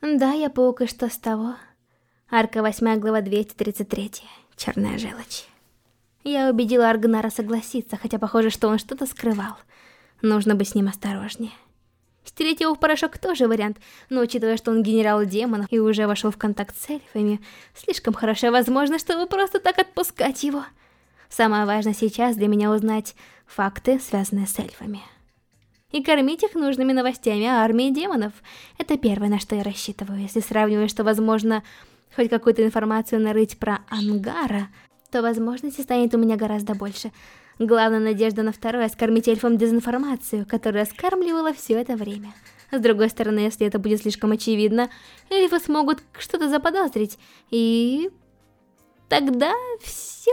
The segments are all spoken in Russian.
Да, я паук, и что с того? Арка 8, глава 233. Черная желчь. Я убедила Аргнара согласиться, хотя похоже, что он что-то скрывал. Нужно быть с ним осторожнее. Стереть его в порошок тоже вариант, но учитывая, что он генерал демонов и уже вошел в контакт с эльфами, слишком хорошая возможность, чтобы просто так отпускать его. Самое важное сейчас для меня узнать факты, связанные с эльфами и кормить их нужными новостями о армии демонов. Это первое, на что я рассчитываю. Если сравнивать, что возможно хоть какую-то информацию нарыть про Ангара, то возможностей станет у меня гораздо больше. Главная надежда на второе — скормить эльфам дезинформацию, которая скармливала все это время. С другой стороны, если это будет слишком очевидно, эльфы смогут что-то заподозрить, и... Тогда все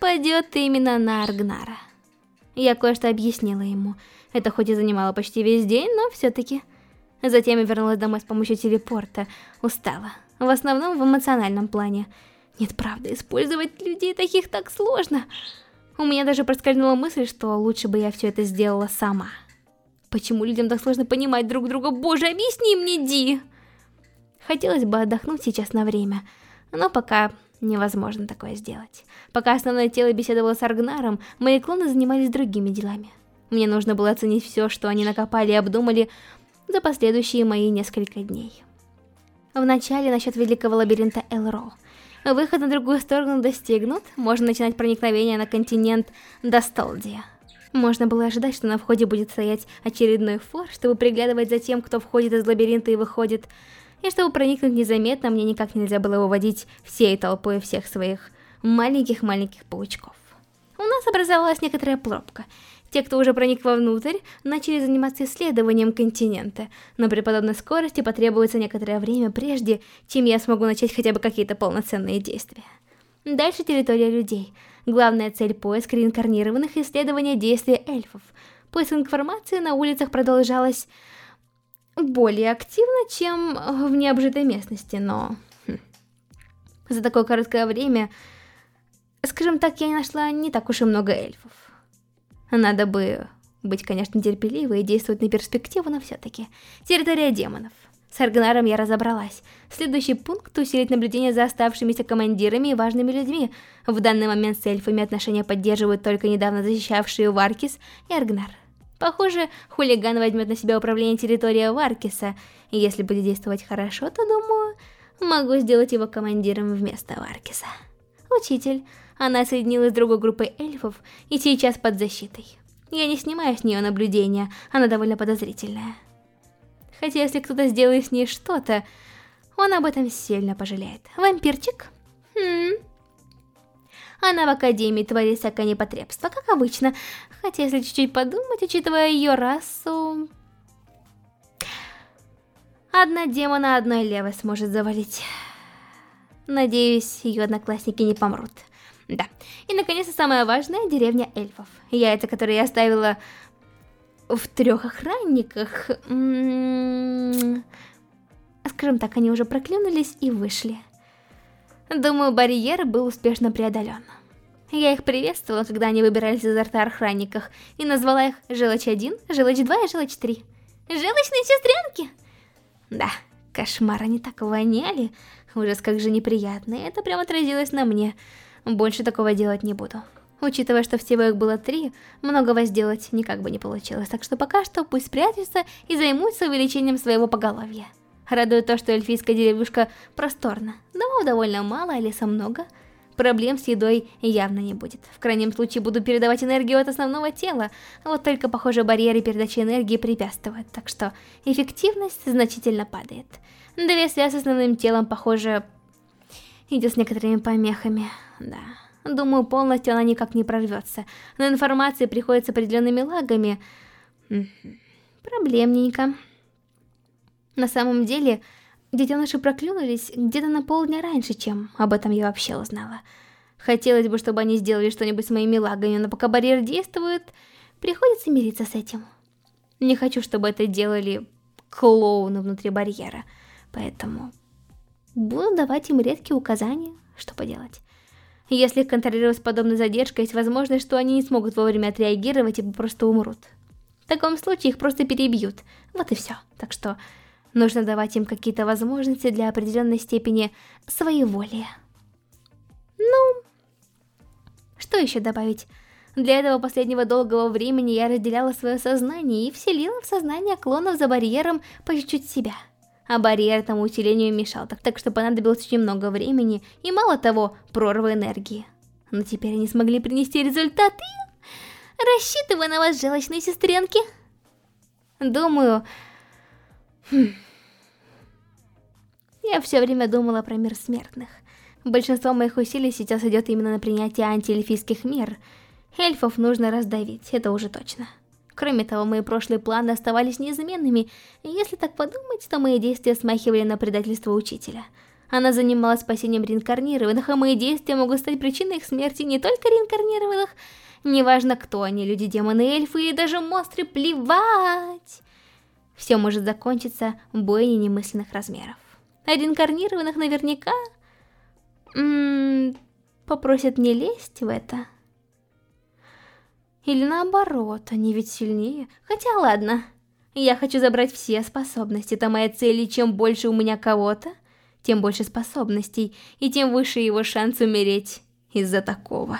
пойдет именно на Аргнара. Я кое-что объяснила ему — это хоть и занимало почти весь день, но все-таки. Затем я вернулась домой с помощью телепорта. Устала. В основном в эмоциональном плане. Нет, правда, использовать людей таких так сложно. У меня даже проскользнула мысль, что лучше бы я все это сделала сама. Почему людям так сложно понимать друг друга? Боже, объясни мне, Ди! Хотелось бы отдохнуть сейчас на время, но пока невозможно такое сделать. Пока основное тело беседовало с Аргнаром, мои клоны занимались другими делами. Мне нужно было оценить все, что они накопали и обдумали за последующие мои несколько дней. Вначале насчет великого лабиринта Элро. Выход на другую сторону достигнут, можно начинать проникновение на континент Достолдия. Можно было ожидать, что на входе будет стоять очередной фор, чтобы приглядывать за тем, кто входит из лабиринта и выходит. И чтобы проникнуть незаметно, мне никак нельзя было выводить всей толпой всех своих маленьких-маленьких паучков. У нас образовалась некоторая пробка, те, кто уже проник вовнутрь, начали заниматься исследованием континента, но при подобной скорости потребуется некоторое время прежде, чем я смогу начать хотя бы какие-то полноценные действия. Дальше территория людей. Главная цель поиск реинкарнированных исследования действия эльфов. Поиск информации на улицах продолжалась более активно, чем в необжитой местности, но... Хм. За такое короткое время, скажем так, я не нашла не так уж и много эльфов. Надо бы быть, конечно, терпеливой и действовать на перспективу, но все-таки. Территория демонов. С Аргнаром я разобралась. Следующий пункт — усилить наблюдение за оставшимися командирами и важными людьми. В данный момент с эльфами отношения поддерживают только недавно защищавшие Варкис и Аргнар. Похоже, хулиган возьмет на себя управление территорией Варкиса, если будет действовать хорошо, то, думаю, могу сделать его командиром вместо Варкиса. Учитель. Она соединилась с другой группой эльфов и сейчас под защитой. Я не снимаю с нее наблюдения, она довольно подозрительная. Хотя если кто-то сделает с ней что-то, он об этом сильно пожалеет. Вампирчик? Хм... Она в Академии творит всякое непотребство, как обычно. Хотя, если чуть-чуть подумать, учитывая ее расу... Одна демона одной левой сможет завалить. Надеюсь, ее одноклассники не помрут. Да. И, наконец, самое важное — деревня эльфов. Яйца, которые я оставила в трех охранниках... М-м-м, скажем так, они уже проклюнулись и вышли. Думаю, барьер был успешно преодолен. Я их приветствовала, когда они выбирались из рта охранниках, и назвала их Желчь-1, Желчь-2 и Желчь-3. Желчные сестренки! Да, кошмар, они так воняли. Ужас, как же неприятно, это прямо отразилось на мне. Больше такого делать не буду. Учитывая, что всего их было три, многого сделать никак бы не получилось, так что пока что пусть спрячутся и займутся увеличением своего поголовья. Радует то, что эльфийская деревушка просторна. Домов довольно мало, а леса много. Проблем с едой явно не будет. В крайнем случае буду передавать энергию от основного тела, вот только, похоже, барьеры передачи энергии препятствуют, так что эффективность значительно падает. Две связи с основным телом, похоже, идет с некоторыми помехами. Да, думаю, полностью она никак не прорвется, но информация приходит с определенными лагами. Проблемненько. На самом деле, детеныши проклюнулись где-то на полдня раньше, чем об этом я вообще узнала. Хотелось бы, чтобы они сделали что-нибудь с моими лагами, но пока барьер действует, приходится мириться с этим. Не хочу, чтобы это делали клоуны внутри барьера, поэтому буду давать им редкие указания, что поделать. Если контролировать подобной задержкой, есть возможность, что они не смогут вовремя отреагировать и просто умрут. В таком случае их просто перебьют. Вот и все. Так что Нужно давать им какие-то возможности для определенной степени своеволия. Ну, что еще добавить? Для этого последнего долгого времени я разделяла свое сознание и вселила в сознание клонов за барьером по чуть-чуть себя. А барьер этому усилению мешал, так, так что понадобилось очень много времени и мало того, прорва энергии. Но теперь они смогли принести результаты. Рассчитываю на вас, желчные сестренки. Думаю... Хм. Я все время думала про мир смертных. Большинство моих усилий сейчас идет именно на принятие антиэльфийских мер. Эльфов нужно раздавить, это уже точно. Кроме того, мои прошлые планы оставались неизменными, и если так подумать, то мои действия смахивали на предательство учителя. Она занималась спасением реинкарнированных, а мои действия могут стать причиной их смерти не только реинкарнированных, неважно кто они, люди, демоны, эльфы и даже монстры, плевать! Все может закончиться бойней немысленных размеров. А реинкарнированных наверняка... -м, попросят не лезть в это... Или наоборот, они ведь сильнее. Хотя ладно. Я хочу забрать все способности, это моя цель, и чем больше у меня кого-то, тем больше способностей, и тем выше его шанс умереть из-за такого.